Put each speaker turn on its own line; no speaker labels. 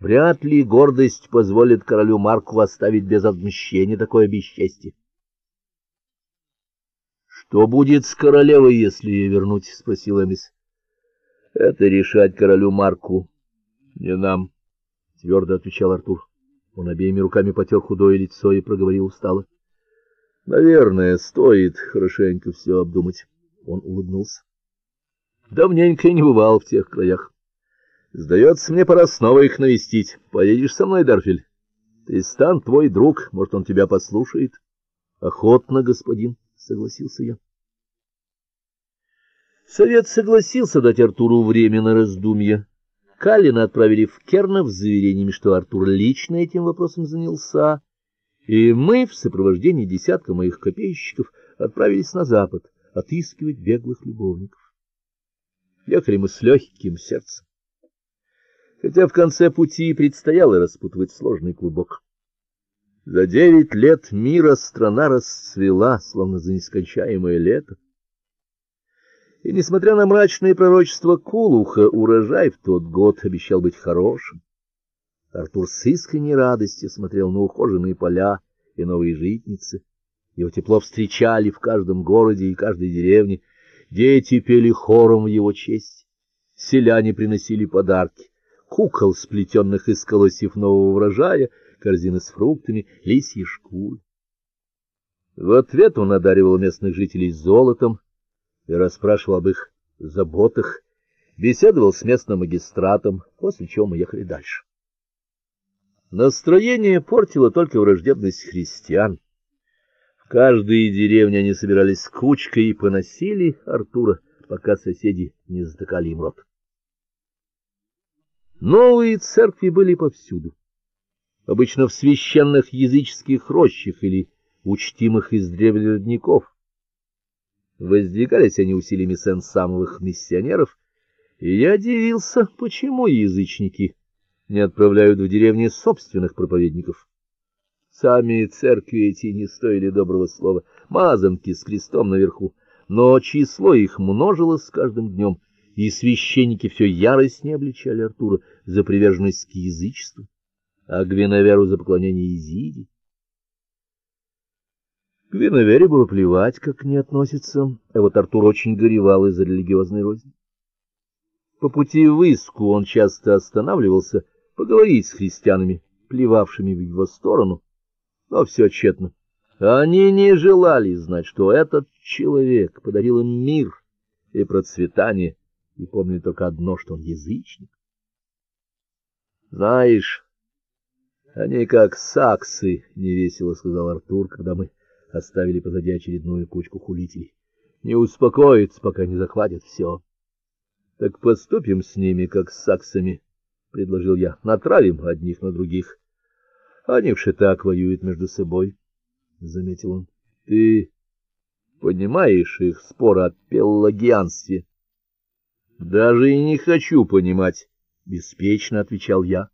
Вряд ли гордость позволит королю Марку оставить без отмщения такое бесчестие. Что будет с королевой, если ее вернуть? спросил Эмис. Это решать королю Марку, не нам, твердо отвечал Артур. Он обеими руками потер худое лицо и проговорил устало: Наверное, стоит хорошенько все обдумать. Он улыбнулся. Давненько не бывал в тех краях. Сдается мне, пора снова их навестить. Поедешь со мной, Дарфель? Тристан твой друг, может, он тебя послушает. Охотно, господин, согласился я. Совет согласился дать Артуру время на раздумье. Калина отправили в Кернов с заверениями, что Артур лично этим вопросом занялся, и мы в сопровождении десятка моих копейщиков отправились на запад отыскивать беглых любовников. Ехали мы с легким сердцем хотя в конце пути предстояло распутывать сложный клубок. За девять лет мира страна расцвела, словно за нескончаемое лето. И несмотря на мрачные пророчества Кулуха, урожай в тот год обещал быть хорошим. Артур с искренней радостью смотрел на ухоженные поля и новые житницы. Его тепло встречали в каждом городе и каждой деревне. Дети пели хором в его честь. Селяне приносили подарки кукол, сплетенных из колосьев нового урожая, корзины с фруктами, лисьи шкуры. В ответ он одаривал местных жителей золотом и расспрашивал об их заботах, беседовал с местным магистратом, после чего мы ехали дальше. Настроение портило только враждебность христиан. В каждой деревне они собирались кучкой и поносили Артура, пока соседи не затыкали им рот. Новые церкви были повсюду. Обычно в священных языческих рощах или учтимых издревле родников. Воздвигались они усилиями сен-самовых миссионеров, и я удивился, почему язычники не отправляют в деревни собственных проповедников. Сами церкви эти не стоили доброго слова, мазанки с крестом наверху, но число их множилось с каждым днем, и священники все яростнее обличали Артура за приверженность к язычеству, а Гвиноверу за поклонение Изиде. Гвиновере было плевать, как к ней относятся, а вот Артур очень горевал из-за религиозной розни. По пути в Иску он часто останавливался поговорить с христианами, плевавшими в его сторону, но все тщетно. Они не желали знать, что этот человек подарил им мир и процветание, и помнили только одно, что он язычник. Знаешь, они как саксы, невесело сказал Артур, когда мы оставили позади очередную кучку хулителей. Не успокоятся, пока не захватят все. Так поступим с ними как с саксами, предложил я. Натравим одних на других. Они все так воюют между собой, заметил он. Ты понимаешь их спор о пелагианстве? Даже и не хочу понимать, беспечно отвечал я.